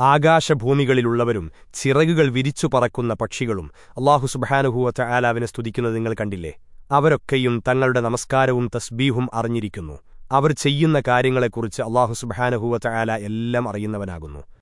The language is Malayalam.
ആകാശഭൂമികളിലുള്ളവരും ചിറകുകൾ വിരിച്ചു പറക്കുന്ന പക്ഷികളും അള്ളാഹു സുബഹാനുഭൂവറ്റ ആലാവിനെ സ്തുതിക്കുന്നത് നിങ്ങൾ കണ്ടില്ലേ? അവരൊക്കെയും തങ്ങളുടെ നമസ്കാരവും തസ്ബീഹും അറിഞ്ഞിരിക്കുന്നു. അവർ ചെയ്യുന്ന കാര്യങ്ങളെക്കുറിച്ച് അള്ളാഹു സുബഹാനുഭൂവറ്റ ആല എല്ലാം അറിയുന്നവനാകുന്നു.